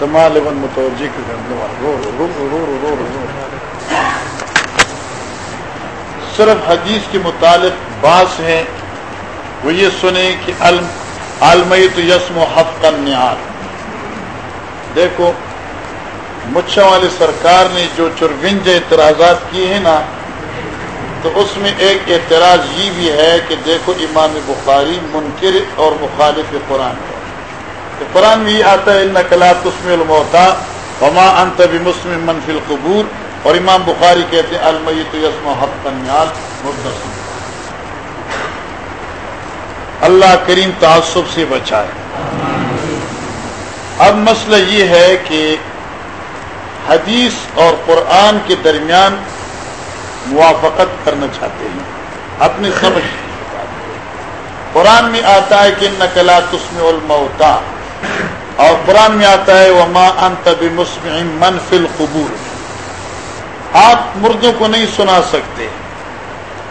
تمال صرف حدیث کے متعلق بعض ہیں وہ یہ سنیں کہ المت یسم و حف کا نیال دیکھو مچھا والے سرکار نے جو چرگنج اعتراضات کیے ہیں نا تو اس میں ایک اعتراض یہ بھی ہے کہ دیکھو امام بخاری منکر اور مخالف قرآن ہے۔ تو قرآن میں یہ آتا ہے ان کلا تسم الموتا وما انت بمسلم منفی القبور اور امام بخاری کہتے ہیں، المیت یسم حق کنیال مدسم اللہ کریم تعصب سے بچائے۔ اب مسئلہ یہ ہے کہ حدیث اور قرآن کے درمیان موافقت کرنا چاہتے ہیں۔ اپنی سمجھ قرآن میں آتا ہے کہ نقلا تسم الموتا اور قرآن میں آتا ہے وہ ماں انتب مسلم منفل قبور آپ مردوں کو نہیں سنا سکتے۔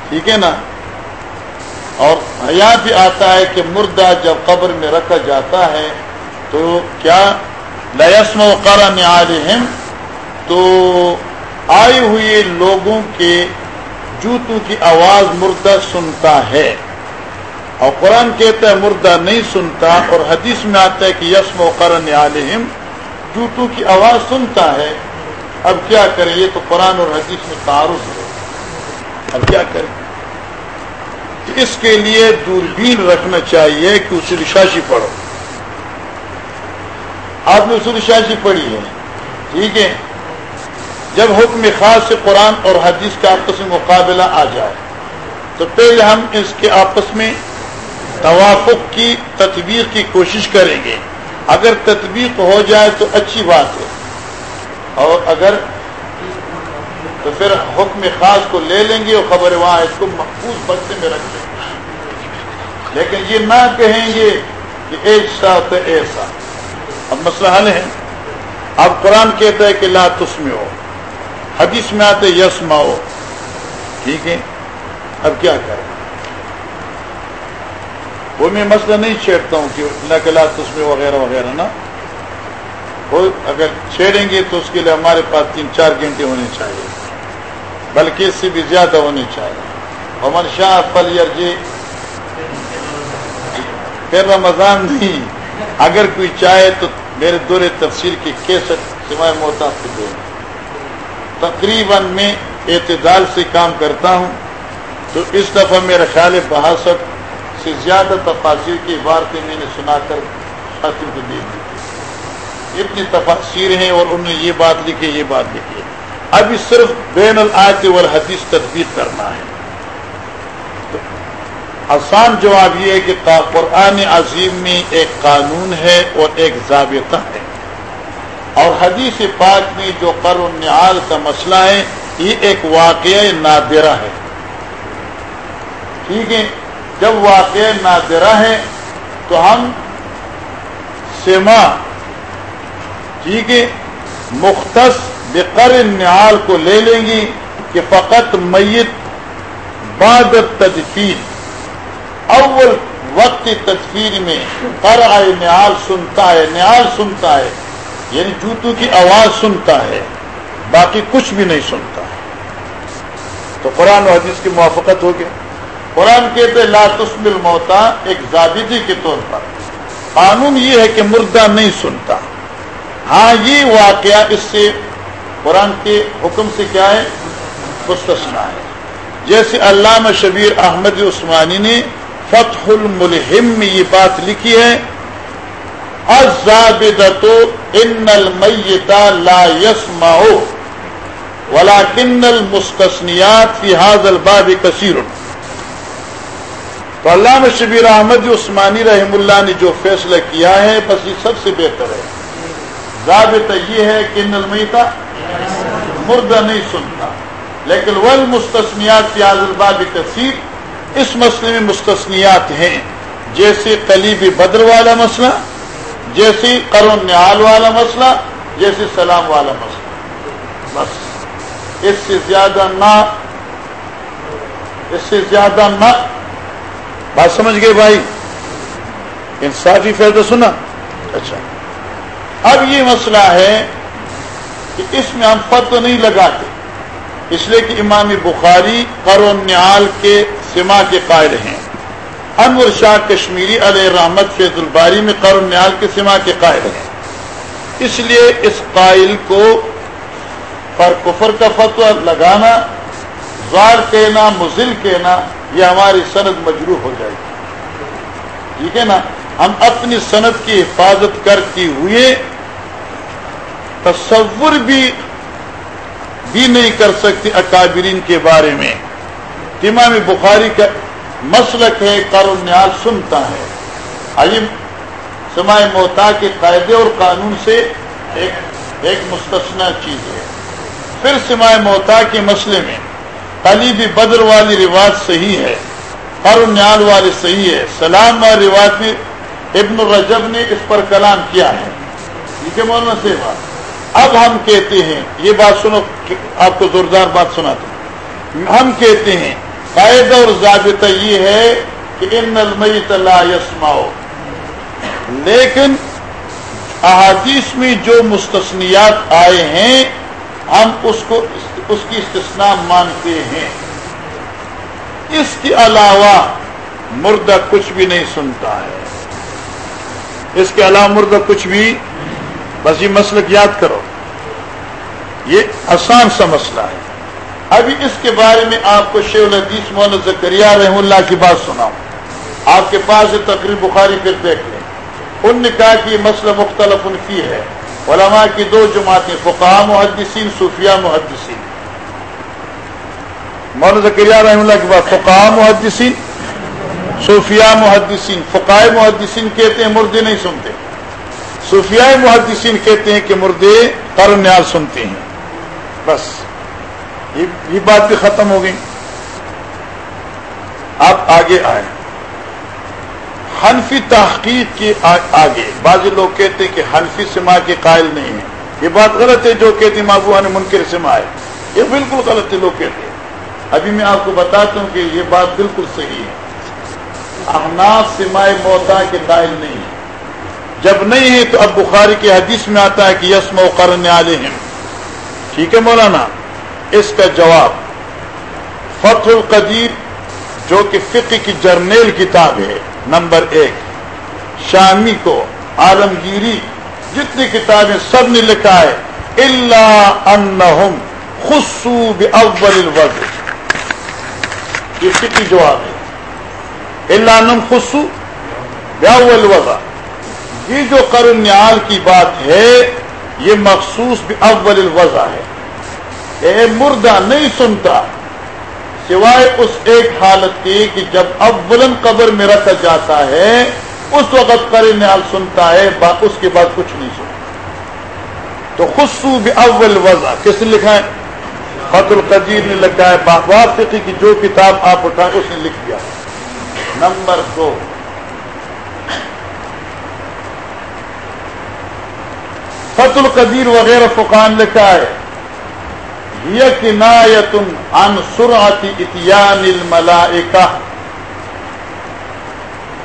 ٹھیک ہے نا؟ اور حیا بھی آتا ہے کہ مردہ جب قبر میں رکھا جاتا ہے تو کیا؟ لسم و قرآن عالم تو آئے ہوئے لوگوں کے جوتوں کی آواز مردہ سنتا ہے اور قرآن کہتا ہے مردہ نہیں سنتا اور حدیث میں آتا ہے کہ یسم و قرن عالم جوتوں کی آواز سنتا ہے۔ اب کیا کریں یہ تو قرآن اور حدیث میں تعارف ہے۔ اب کیا کریں اس کے لیے دوربین رکھنا چاہیے کہ اسے رشاشی پڑھو۔ آپ نے اسے رشاشی پڑھی ہے۔ ٹھیک ہے؟ جب حکم خاص سے قرآن اور حدیث کا آپس میں مقابلہ آ جائے، تو پہلے ہم اس کے آپس میں توافق کی، تطبیق کی کوشش کریں گے۔ اگر تطبیق ہو جائے تو اچھی بات ہے۔ اور اگر تو پھر حکم خاص کو لے لیں گے اور خبر وہاں اس کو محفوظ بچے میں رکھ لیں گے۔ لیکن یہ نہ کہیں گے کہ ایسا تو ایسا اب مسئلہ حل ہے۔ اب قرآن کہتا ہے کہ لا تسم ہو حدیث میں آتے یس ماؤ ٹھیک ہے؟ اب کیا کریں؟ وہ میں مسئلہ نہیں چھیڑتا ہوں کہ نقلا تسمے وغیرہ وغیرہ نا وہ اگر چھیڑیں گے تو اس کے لیے ہمارے پاس تین چار گھنٹے ہونے چاہیے۔ بلکہ اس سے بھی زیادہ ہونے چاہیے۔ عمر شاہ پل جی پھر رمضان نہیں۔ اگر کوئی چاہے تو میرے دور تفصیل کی کیسٹ سوائے محتاط کے تقریباً میں اعتدال سے کام کرتا ہوں تو اس دفعہ میرا خیال بحاثت سے زیادہ تفاصر کی عبارتیں میں نے سنا کر ساتھیوں کو دے دی۔ اتنی تفاصیر ہیں اور انہوں نے یہ بات لکھی، یہ بات لکھی۔ ابھی صرف بین العت والحدیث تدبیر کرنا ہے۔ آسان جواب یہ ہے کہ قرآن عظیم میں ایک قانون ہے اور ایک ضابطہ ہے۔ اور حدیث پاک میں جو قر النعال کا مسئلہ ہے، یہ ایک واقعہ نادرہ ہے۔ ٹھیک ہے؟ جب واقع نادرہ ہے تو ہم سما ٹھیک ہے، مختص بقر نعال کو لے لیں گی کہ فقط میت بعد تدفین اول وقت تدفین میں قر نعال سنتا ہے، نعال سنتا ہے۔ یعنی جوتوں کی آواز سنتا ہے، باقی کچھ بھی نہیں سنتا۔ ہے تو قرآن و حدیث کی موافقت ہو گیا۔ قرآن کہتے لا تسمل موتا ایک زابدی کے طور پر۔ قانون یہ ہے کہ مردہ نہیں سنتا۔ ہاں یہ واقعہ اس سے قرآن کے حکم سے کیا ہے؟ مستثنا ہے۔ جیسے علامہ شبیر احمد عثمانی نے فتح الملحم میں یہ بات لکھی ہے ان المیتا لا يسمع ولكن المستثنيات في هذا الباب كثير. تو علامہ شبیر احمد عثمانی رحم اللہ نے جو فیصلہ کیا ہے، بس یہ سب سے بہتر ہے۔ ضابطہ یہ ہے کہ ان المیتا مردہ نہیں سنتا۔ لیکن ول مستثنیات فی حاضر الباب کثیر اس مسئلے میں مستثنیات ہیں۔ جیسے قلیبی بدر والا مسئلہ جیسی کرون نال والا مسئلہ جیسے سلام والا مسئلہ۔ بس، اس سے زیادہ نہ، اس سے زیادہ نہ۔ بات سمجھ گئے بھائی؟ انصافی فیض سنا اچھا۔ اب یہ مسئلہ ہے کہ اس میں ہم فتو نہیں لگاتے، اس لیے کہ امام بخاری نیال کے سما کے قائل ہیں۔ انور شاہ کشمیری علیہ رحمت فیض الباری میں نیال کے سما کے قائل ہیں۔ اس لیے اس قائل کو پر کفر کا فتو لگانا، زار کہنا مزل کہنا، یہ ہماری سند مجروح ہو جائے گی۔ ٹھیک ہے نا؟ ہم اپنی صنعت کی حفاظت کرتے ہوئے تصور بھی بھی نہیں کر سکتے اکابرین کے بارے میں۔ امام بخاری کا مسلک ہے نیاز سنتا ہے۔ علم سمائے موتا کے قاعدے اور قانون سے ایک ایک مستثنا چیز ہے۔ پھر سمائے موتا کے مسئلے میں علی بھی بدر والی رواج صحیح ہے نیال والی صحیح ہے۔ سلام والی رواج میں ابن الرجب نے اس پر کلام کیا ہے۔ ٹھیک ہے مولانا سے بات اب ہم کہتے ہیں، یہ بات سنو آپ کو زوردار بات سنا ہم کہتے ہیں قاعدہ اور ضابطہ یہ ہے کہ ان المیت لا یسماؤ لیکن احادیث میں جو مستثنیات آئے ہیں، ہم اس کو اس کی استثناء مانتے ہیں۔ اس کے علاوہ مردہ کچھ بھی نہیں سنتا ہے۔ اس کے علاوہ مردہ کچھ بھی، بس یہ مسلک یاد کرو۔ یہ آسان سا مسئلہ ہے۔ ابھی اس کے بارے میں آپ کو شیو الحدیث محمد زکریہ رحم اللہ کی بات سناؤں۔ آپ کے پاس تقریب بخاری پھر دیکھ لیں۔ ان نے کہا کہ یہ مسئلہ مختلف ان کی ہے۔ علماء کی دو جماعتیں فقہ محدثین صوفیہ محدثین۔ مولانا زکریہ رحم اللہ کے بعد فقہ محدثین صوفیہ محدثین۔ فقائے محدثین کہتے ہیں مردے نہیں سنتے۔ صوفیاء محدثین کہتے ہیں کہ مردے نیال سنتے ہیں۔ بس۔ یہ بات بھی ختم ہو گئی۔ آپ آگے آئے حنفی تحقیق کے آگے۔ بعض لوگ کہتے ہیں کہ حنفی سما کے قائل نہیں ہے یہ بات غلط ہے جو کہتے مابو نے منکر سما ہے۔ یہ بالکل غلط ہے لوگ کہتے ہیں۔ ابھی میں آپ کو بتاتا ہوں کہ یہ بات بالکل صحیح ہے۔ احناف سمائے موتا کے قائل نہیں ہے جب نہیں ہے تو اب بخاری کے حدیث میں آتا ہے کہ یسم و قرن علیہم۔ ٹھیک ہے مولانا؟ اس کا جواب فتح القدیر جو کہ فقہ کی جرنیل کتاب ہے، نمبر ایک، شامی کو، عالمگیری، جتنی کتابیں سب نے لکھا ہے اللہ انہم خصو باول الوضع یہ فقی جواب ہے۔ اللہ انہم خصو باول الوضع یہ جو کرنیال کی بات ہے، یہ مخصوص اول الوضع ہے۔ اے مردہ نہیں سنتا سوائے اس ایک حالت کی کہ جب اولن قبر میں رکھا جاتا ہے، اس وقت کرنیال سنتا ہے اس کے بعد کچھ نہیں سنتا۔ تو خصو اول وضع، کس نے لکھا ہے؟ فت القدیر نے لکھا ہے واقعی کی جو کتاب آپ اٹھائیں، اس نے لکھ دیا۔ نمبر دو۔ فت القدیر وغیرہ فقان لکھا ہے۔ کنایت ان سرعت اتیان الملائکہ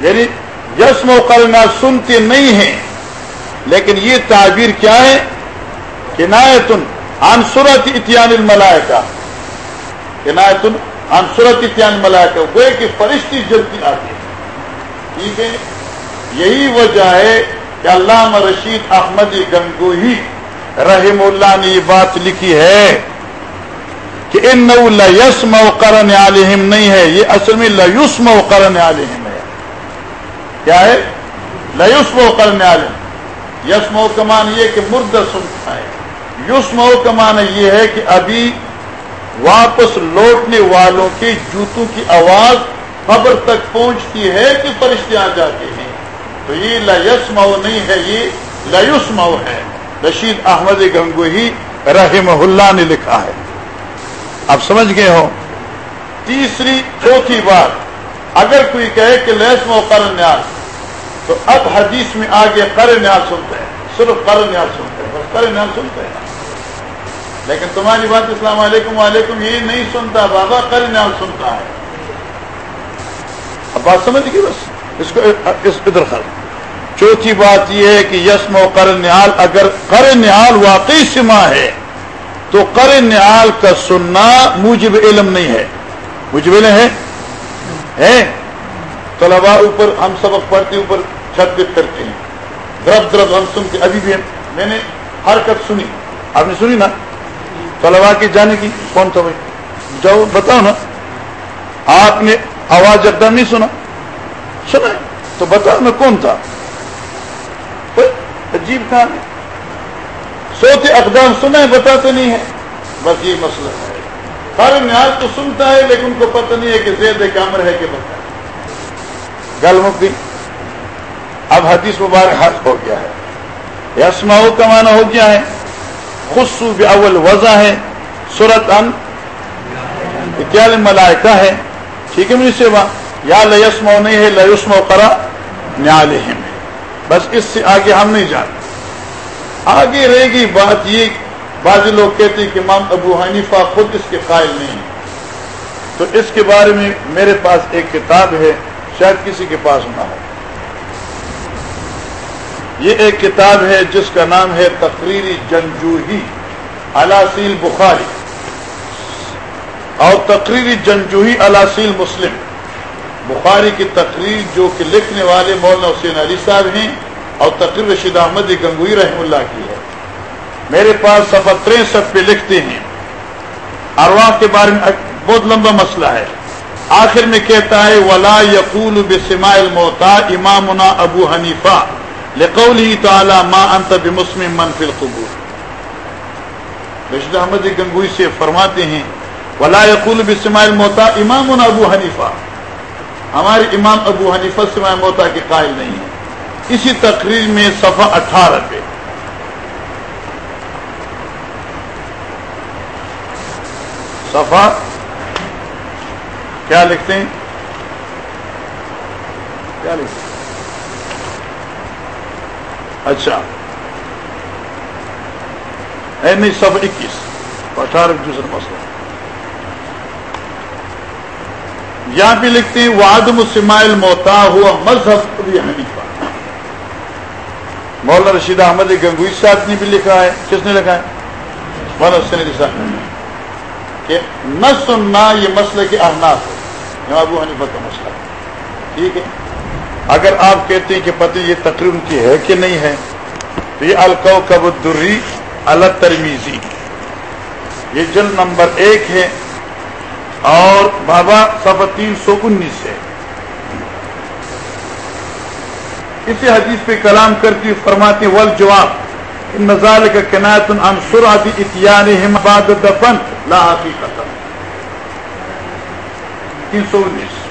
یعنی جسم و کرنا سنتے نہیں ہیں، لیکن یہ تعبیر کیا ہے؟ کنایت ان سرعت اتیان الملائکہ۔ کنایت ان سرعت اتیان ملائکہ وہ کہ فرشتی جلدی آتی ہے۔ ٹھیک ہے؟ یہی وجہ ہے کہ علامہ رشید احمد گنگوہی رحم اللہ نے یہ بات لکھی ہے۔ کہ ان یسم و کرن عالم نہیں ہے، یہ اصل میں لیسم و کرن عالم ہے۔ کیا ہے؟ لیسم و کرن عالم یسم و کمان یہ کہ مردہ سنتا ہے۔ یسم و کمان یہ ہے کہ ابھی واپس لوٹنے والوں کے جوتوں کی آواز خبر تک پہنچتی ہے کہ فرشتے آ جاتے ہیں۔ تو یہ لسم نہیں ہے، یہ لسم ہے۔ رشید احمد گنگوہی رحم اللہ نے لکھا ہے۔ آپ سمجھ گئے ہو؟ تیسری، چوتھی بات، اگر کوئی کہے کہ لسم و کر نیال تو اب حدیث میں آگے کر نیال سنتے ہیں، صرف کر نیال سنتے ہیں، بس کر نیال سنتے ہیں۔ لیکن تمہاری بات السلام علیکم، وعلیکم، یہ نہیں سنتا، بابا کر نیال سنتا ہے۔ اب بات سمجھ گئی بس؟ اس کو، اس ادھر خر چوتھی بات یہ ہے کہ یسم و کر نیال، اگر کر نیال واقعی سما ہے تو کر نیال کا سننا موجب علم نہیں ہے۔ موجب علم ہے؟ ہے؟ طلبا اوپر، ہم سبق پڑھتے اوپر چھت پہ کرتے ہیں۔ درب درب ہم سنتے ابھی بھی میں نے حرکت سنی۔ آپ نے سنی نا؟ طلبا کی جانے کی کون تھا بھائی؟ جاؤ، بتاؤ نا۔ آپ نے آواز اقدام نہیں سنا؟ سنا تو بتاؤ میں کون تھا؟ عجیب کہاں ہے سوتے اقدام سنا بتاتے نہیں ہے۔ بس یہ مسئلہ ہے۔ ہر نیاز تو سنتا ہے، لیکن ان کو پتہ نہیں ہے کہ زید کامر ہے کہ بتا۔ گل مکی اب حدیث مبارک حق ہو گیا ہے۔ یسما کا معنی ہو گیا ہے، خصو اول وضع ہے سورت ان ملائکہ ہے۔ ٹھیک ہے مجھے سیوا۔ یا لسم نہیں ہے لسم و کرا نیال بس اس سے آگے ہم نہیں جانتے آگے رہے گی بات یہ بعض لوگ کہتے ہیں کہ امام ابو حنیفہ خود اس کے قائل نہیں تو اس کے بارے میں میرے پاس ایک کتاب ہے، شاید کسی کے پاس نہ ہو۔ یہ ایک کتاب ہے جس کا نام ہے تقریری جنجوہی علاسیل بخاری۔ اور تقریری جنجوہی علاسیل مسلم۔ بخاری کی تقریر جو کہ لکھنے والے مولانا حسین علی صاحب ہیں۔ اور تقریر رشید احمد گنگوئی رحم اللہ کی ہے۔ میرے پاس سفر تریسٹھ پہ لکھتے ہیں۔ ارواح کے بارے میں بہت لمبا مسئلہ ہے۔ آخر میں کہتا ہے، ولا یقول بسما الموتا امامنا ابو حنیفہ۔ لقوله تعالی ما انت بمسلم من فی القبور۔ رشید احمد گنگوئی سے فرماتے ہیں، ولا یقول بسما الموتا امامنا ابو حنیفہ۔ ہمارے امام ابو حنیفہ سما موتا کے قائل نہیں ہے اسی تقریر میں صفحہ اٹھارہ پہ۔ صفحہ کیا لکھتے ہیں؟ کیا لکھتے ہیں؟ اچھا۔ نہیں سب اکیس۔ اٹھارہ دوسرا مسئلہ۔ یہاں بھی لکھتے ہیں وادم سمائل موتا ہوا مذہب حنیفہ۔ مولانا رشید احمد گنگوئی صاحب نے بھی لکھا ہے۔ کس نے لکھا ہے؟ مولانا کہ نہ سننا یہ مسئلہ کے احناف ہے۔ ابو حنیفہ کا مسئلہ۔ ٹھیک ہے۔ اگر آپ کہتے ہیں کہ پتہ یہ تقریب کی ہے کہ نہیں ہے، تو یہ الکو کبری الگ ترمیزی یہ جلد نمبر ایک ہے۔ اور بابا سفر تین سو انیس ہے اسی حدیث پہ کلام کرتی فرماتے ول جواب نظال کا کنایت انصر آتی اتیان دفن لا حقیقت تین سو انیس۔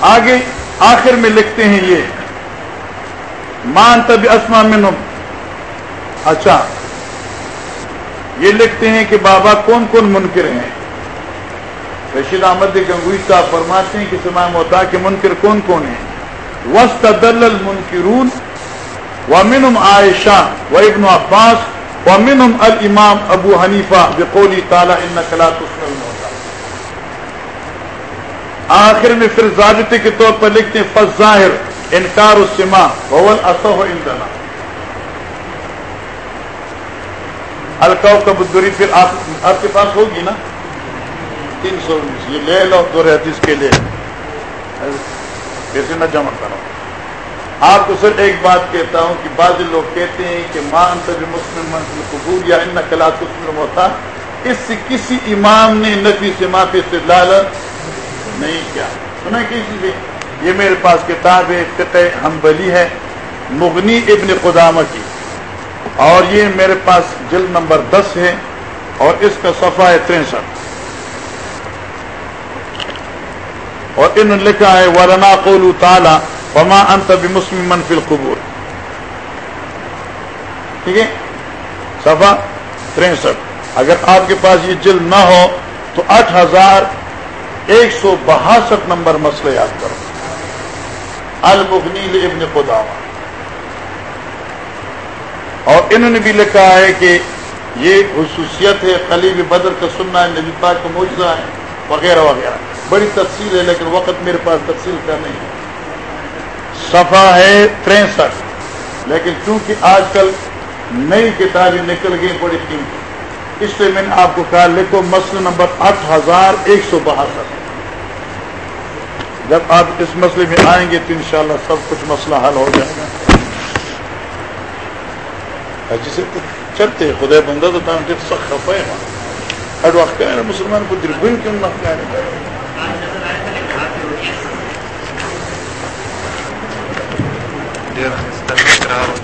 آگے آخر میں لکھتے ہیں یہ مان تب اسما میں اچھا یہ لکھتے ہیں کہ بابا کون کون منکر ہیں؟ رشید احمد گنگوئی صاحب فرماتے ہیں کہ سما موتا کے منکر کون کون ہیں؟ وسط دل المنکرون و منم عائشہ و ابن عباس و منم الامام ابو حنیفہ بقولی تعالی ان کلاۃ آخر میں پھر ضابطے کے طور پر لکھتے ہیں فض ظاہر انکار السما بول اصح اندنا الکاؤ کا بدری پھر آپ آپ کے پاس ہوگی نا؟ تین سو انیس یہ لے لو دو حدیث کے لیے۔ کیسے نہ جمع کرو۔ آپ کو سر ایک بات کہتا ہوں کہ بعض لوگ کہتے ہیں کہ ماں انتبی مسلم قبول یا ان کلاس ہوتا اس سے کسی امام نے نفی سے معافی سے لال نہیں کیا۔ سنا کسی سے یہ میرے پاس کتاب ہے، فقہ حنبلی ہے، مغنی ابن قدامہ کی۔ اور یہ میرے پاس جلد نمبر دس ہے اور اس کا صفحہ ہے تریسٹھ اور انہوں نے لکھا ہے ورنا قولو تعالی وما انت بمسلم من فی القبور. ٹھیک ہے؟ صفحہ تریسٹھ اگر آپ کے پاس یہ جلد نہ ہو تو آٹھ ہزار ایک سو بہاسٹھ نمبر مسئلہ یاد کرو۔ المغنی ابن قدامہ اور انہوں نے بھی لکھا ہے کہ یہ خصوصیت ہے قلیب بدر کا سننا ہے، نبی پاک کا موجودہ ہے، وغیرہ وغیرہ۔ بڑی تفصیل ہے، لیکن وقت میرے پاس تفصیل کا نہیں ہے۔ صفحہ ہے تریسٹھ لیکن چونکہ آج کل نئی کتابیں نکل گئی بڑی قیمت اس لیے میں نے آپ کو کہا، لکھو مسئلہ نمبر آٹھ ہزار ایک سو بہتر۔ جب آپ اس مسئلے میں آئیں گے تو انشاءاللہ سب کچھ مسئلہ حل ہو جائے گا۔ جسے چلتے خدا بندہ تو سخت خفا ہے۔ ہر وقت کہہ رہے مسلمان کو دربن کیوں نہ کہہ رہے